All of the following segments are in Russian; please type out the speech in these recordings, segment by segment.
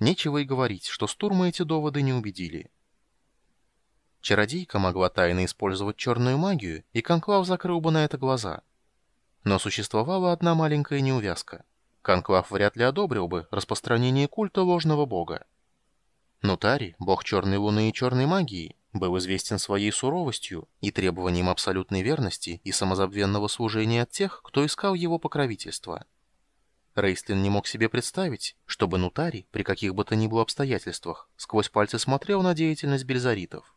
Нечего и говорить, что Стурма эти доводы не убедили. Чародейка могла тайно использовать черную магию, и Конклав закрыл бы на это глаза. Но существовала одна маленькая неувязка. Конклав вряд ли одобрил бы распространение культа ложного бога. Нутари, бог черной луны и черной магии, был известен своей суровостью и требованием абсолютной верности и самозабвенного служения от тех, кто искал его покровительства. Рейстлин не мог себе представить, чтобы Нутари при каких бы то ни было обстоятельствах сквозь пальцы смотрел на деятельность бельзаритов.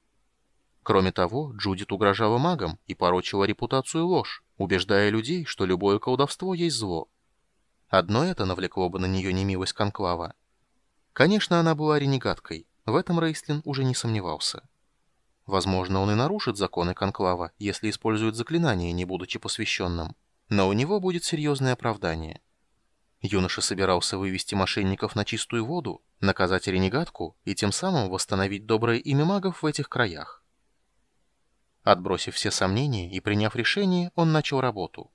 Кроме того, Джудит угрожала магам и порочила репутацию ложь, убеждая людей, что любое колдовство есть зло. Одно это навлекло бы на нее немилость Конклава. Конечно, она была ренегаткой, в этом Рейстлин уже не сомневался. Возможно, он и нарушит законы Конклава, если использует заклинание, не будучи посвященным. Но у него будет серьезное оправдание. Юноша собирался вывести мошенников на чистую воду, наказать ренегатку и тем самым восстановить доброе имя магов в этих краях. Отбросив все сомнения и приняв решение, он начал работу.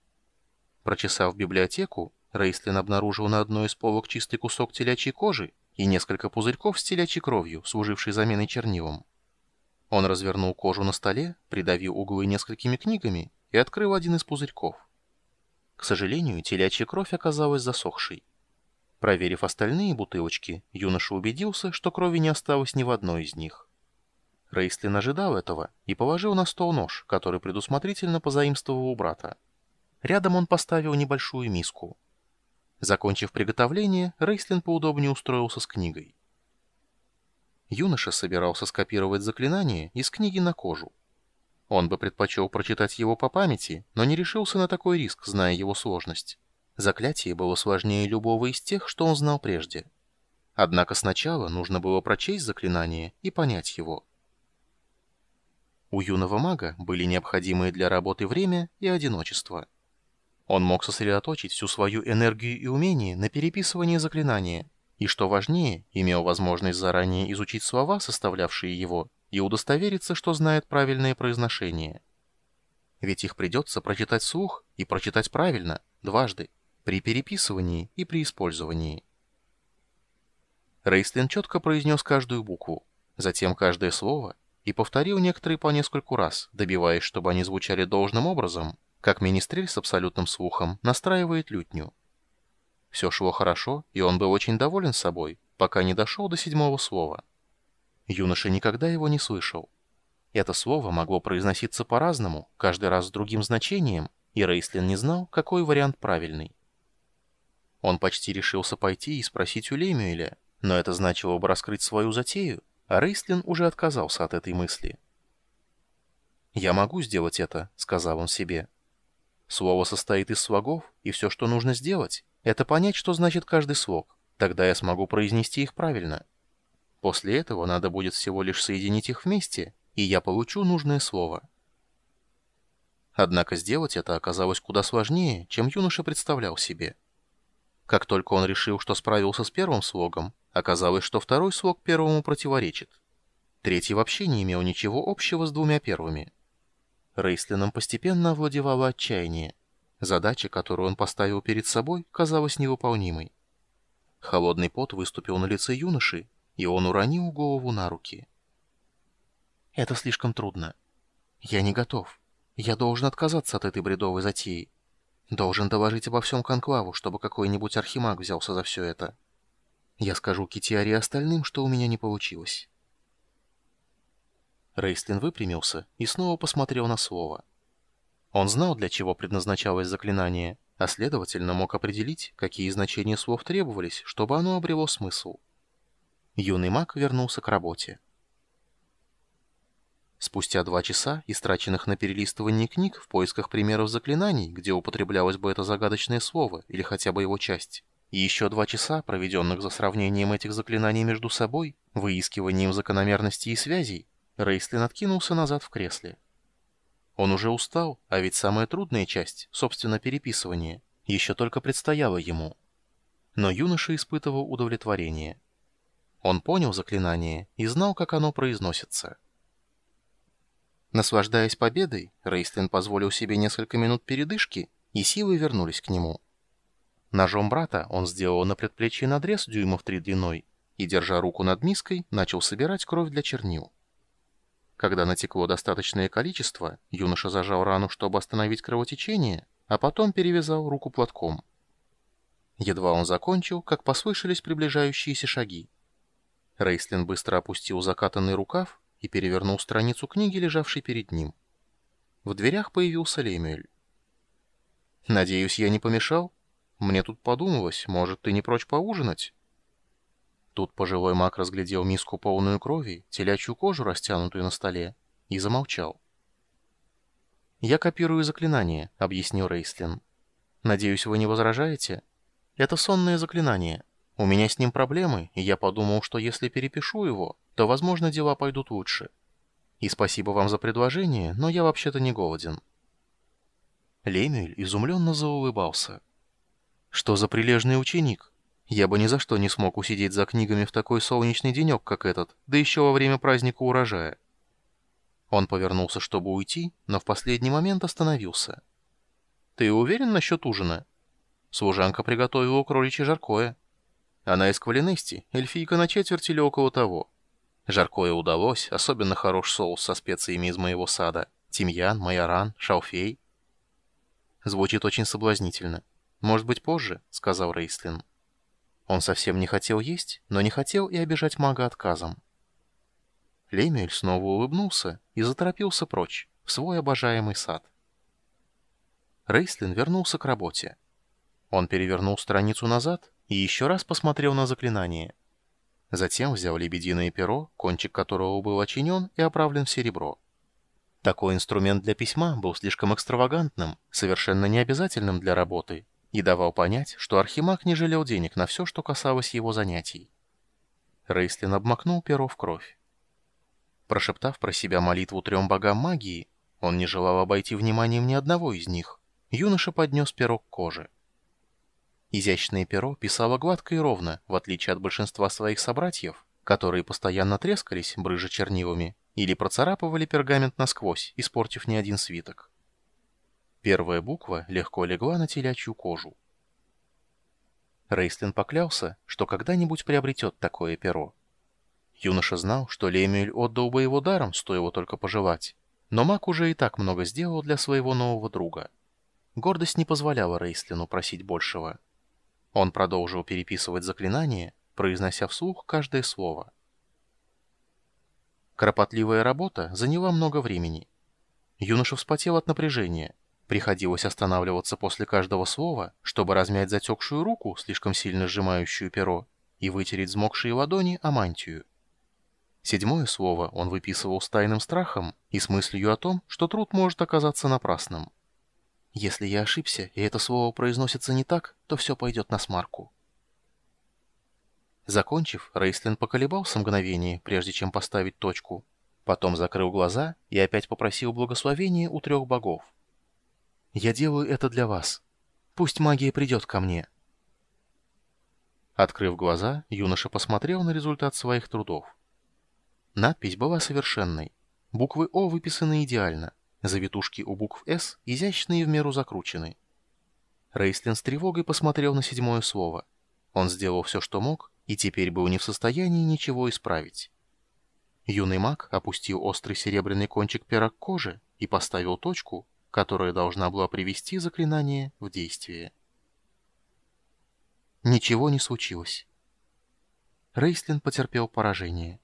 Прочесав библиотеку, Рейслин обнаружил на одной из полок чистый кусок телячьей кожи и несколько пузырьков с телячьей кровью, служившей заменой чернилам. Он развернул кожу на столе, придавил углы несколькими книгами и открыл один из пузырьков. К сожалению, телячья кровь оказалась засохшей. Проверив остальные бутылочки, юноша убедился, что крови не осталось ни в одной из них. Рейслин ожидал этого и положил на стол нож, который предусмотрительно позаимствовал у брата. Рядом он поставил небольшую миску. Закончив приготовление, Рейслин поудобнее устроился с книгой. Юноша собирался скопировать заклинание из книги на кожу. Он бы предпочел прочитать его по памяти, но не решился на такой риск, зная его сложность. Заклятие было сложнее любого из тех, что он знал прежде. Однако сначала нужно было прочесть заклинание и понять его. У юного мага были необходимые для работы время и одиночество. Он мог сосредоточить всю свою энергию и умение на переписывании заклинания – и, что важнее, имел возможность заранее изучить слова, составлявшие его, и удостовериться, что знает правильное произношение. Ведь их придется прочитать вслух и прочитать правильно, дважды, при переписывании и при использовании. Рейстлин четко произнес каждую букву, затем каждое слово и повторил некоторые по нескольку раз, добиваясь, чтобы они звучали должным образом, как министрель с абсолютным слухом настраивает лютню. Все шло хорошо, и он был очень доволен собой, пока не дошел до седьмого слова. Юноша никогда его не слышал. Это слово могло произноситься по-разному, каждый раз с другим значением, и Рейслин не знал, какой вариант правильный. Он почти решился пойти и спросить у Лемюэля, но это значило бы раскрыть свою затею, а Рейслин уже отказался от этой мысли. «Я могу сделать это», — сказал он себе. Слово состоит из слогов, и все, что нужно сделать, это понять, что значит каждый слог. Тогда я смогу произнести их правильно. После этого надо будет всего лишь соединить их вместе, и я получу нужное слово. Однако сделать это оказалось куда сложнее, чем юноша представлял себе. Как только он решил, что справился с первым слогом, оказалось, что второй слог первому противоречит. Третий вообще не имел ничего общего с двумя первыми. Рейслином постепенно овладевало отчаяние. Задача, которую он поставил перед собой, казалась невыполнимой. Холодный пот выступил на лице юноши, и он уронил голову на руки. «Это слишком трудно. Я не готов. Я должен отказаться от этой бредовой затеи. Должен доложить обо всем Конклаву, чтобы какой-нибудь архимаг взялся за все это. Я скажу Китиаре остальным, что у меня не получилось». Рейстлин выпрямился и снова посмотрел на слово. Он знал, для чего предназначалось заклинание, а следовательно мог определить, какие значения слов требовались, чтобы оно обрело смысл. Юный маг вернулся к работе. Спустя два часа, истраченных на перелистывание книг в поисках примеров заклинаний, где употреблялось бы это загадочное слово или хотя бы его часть, и еще два часа, проведенных за сравнением этих заклинаний между собой, выискиванием закономерностей и связей, Рейслин откинулся назад в кресле. Он уже устал, а ведь самая трудная часть, собственно, переписывание, еще только предстояла ему. Но юноша испытывал удовлетворение. Он понял заклинание и знал, как оно произносится. Наслаждаясь победой, Рейстлин позволил себе несколько минут передышки, и силы вернулись к нему. Ножом брата он сделал на предплечье надрез дюймов три длиной, и, держа руку над миской, начал собирать кровь для чернил. Когда натекло достаточное количество, юноша зажал рану, чтобы остановить кровотечение, а потом перевязал руку платком. Едва он закончил, как послышались приближающиеся шаги. Рейслин быстро опустил закатанный рукав и перевернул страницу книги, лежавшей перед ним. В дверях появился Лемюэль. «Надеюсь, я не помешал? Мне тут подумалось, может, ты не прочь поужинать?» Тут пожилой маг разглядел миску полную крови, телячью кожу, растянутую на столе, и замолчал. «Я копирую заклинание», — объяснил Рейслин. «Надеюсь, вы не возражаете? Это сонное заклинание. У меня с ним проблемы, и я подумал, что если перепишу его, то, возможно, дела пойдут лучше. И спасибо вам за предложение, но я вообще-то не голоден». Лемюэль изумленно заулыбался. «Что за прилежный ученик? Я бы ни за что не смог усидеть за книгами в такой солнечный денек, как этот, да еще во время праздника урожая». Он повернулся, чтобы уйти, но в последний момент остановился. «Ты уверен насчет ужина?» Служанка приготовила кроличье жаркое. Она из Квалинести, эльфийка на четверть или около того. Жаркое удалось, особенно хорош соус со специями из моего сада. Тимьян, майоран, шалфей. Звучит очень соблазнительно. «Может быть, позже?» — сказал Рейслин. Он совсем не хотел есть, но не хотел и обижать мага отказом. Лемюэль снова улыбнулся и заторопился прочь, в свой обожаемый сад. Рейслин вернулся к работе. Он перевернул страницу назад и еще раз посмотрел на заклинание. Затем взял лебединое перо, кончик которого был очинен и оправлен в серебро. Такой инструмент для письма был слишком экстравагантным, совершенно необязательным для работы, и давал понять, что Архимаг не жалел денег на все, что касалось его занятий. Рейслин обмакнул перо в кровь. Прошептав про себя молитву трем богам магии, он не желал обойти вниманием ни одного из них. Юноша поднес перо к коже. Изящное перо писало гладко и ровно, в отличие от большинства своих собратьев, которые постоянно трескались, брыжа чернилами, или процарапывали пергамент насквозь, испортив не один свиток. Первая буква легко легла на телячью кожу. Рейстлин поклялся, что когда-нибудь приобретет такое перо. Юноша знал, что Лемюэль отдал бы его даром, стоило только пожелать, но маг уже и так много сделал для своего нового друга. Гордость не позволяла Рейстлину просить большего. Он продолжил переписывать заклинание, произнося вслух каждое слово. Кропотливая работа заняла много времени. Юноша вспотел от напряжения. Приходилось останавливаться после каждого слова, чтобы размять затекшую руку, слишком сильно сжимающую перо, и вытереть взмокшие ладони о мантию. Седьмое слово он выписывал с тайным страхом и с мыслью о том, что труд может оказаться напрасным. Если я ошибся, и это слово произносится не так, то все пойдет на смарку. Закончив, Рейслин поколебался мгновение, прежде чем поставить точку. Потом закрыл глаза и опять попросил благословения у трех богов. «Я делаю это для вас. Пусть магия придет ко мне». Открыв глаза, юноша посмотрел на результат своих трудов. Надпись была совершенной. Буквы «О» выписаны идеально. Завитушки у букв «С» изящные и в меру закручены. Рейслин с тревогой посмотрел на седьмое слово. Он сделал все, что мог, и теперь был не в состоянии ничего исправить. Юный маг опустил острый серебряный кончик пера к коже и поставил точку, которая должна была привести заклинание в действие. Ничего не случилось. Рейслин потерпел поражение.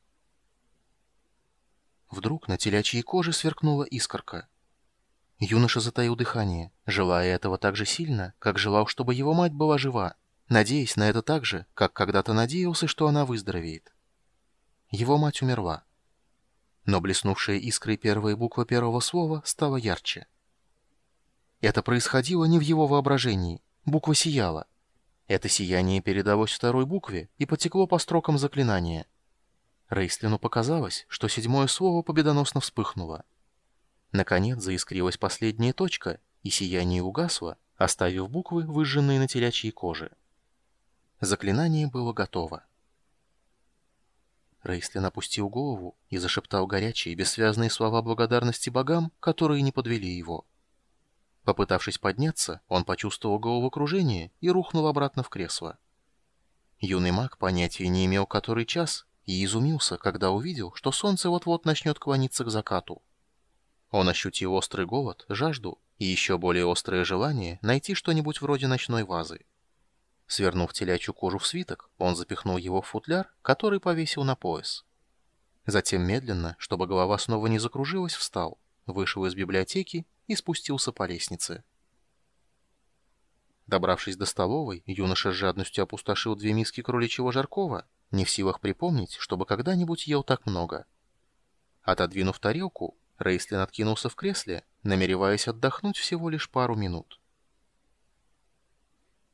Вдруг на телячьей коже сверкнула искорка. Юноша затаил дыхание, желая этого так же сильно, как желал, чтобы его мать была жива, надеясь на это так же, как когда-то надеялся, что она выздоровеет. Его мать умерла. Но блеснувшая искрой первая буква первого слова стала ярче. Это происходило не в его воображении. Буква сияла. Это сияние передалось второй букве и потекло по строкам заклинания — Рейслину показалось, что седьмое слово победоносно вспыхнуло. Наконец заискрилась последняя точка, и сияние угасло, оставив буквы, выжженные на телячьей коже. Заклинание было готово. Рейслин опустил голову и зашептал горячие, бессвязные слова благодарности богам, которые не подвели его. Попытавшись подняться, он почувствовал головокружение и рухнул обратно в кресло. Юный маг понятия не имел который час и изумился, когда увидел, что солнце вот-вот начнет клониться к закату. Он ощутил острый голод, жажду и еще более острое желание найти что-нибудь вроде ночной вазы. Свернув телячью кожу в свиток, он запихнул его в футляр, который повесил на пояс. Затем медленно, чтобы голова снова не закружилась, встал, вышел из библиотеки и спустился по лестнице. Добравшись до столовой, юноша с жадностью опустошил две миски кроличьего жаркого, не в силах припомнить, чтобы когда-нибудь ел так много. Отодвинув тарелку, Рейслин откинулся в кресле, намереваясь отдохнуть всего лишь пару минут.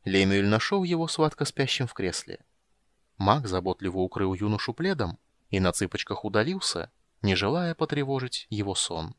Лемюэль нашел его сладко спящим в кресле. Маг заботливо укрыл юношу пледом и на цыпочках удалился, не желая потревожить его сон.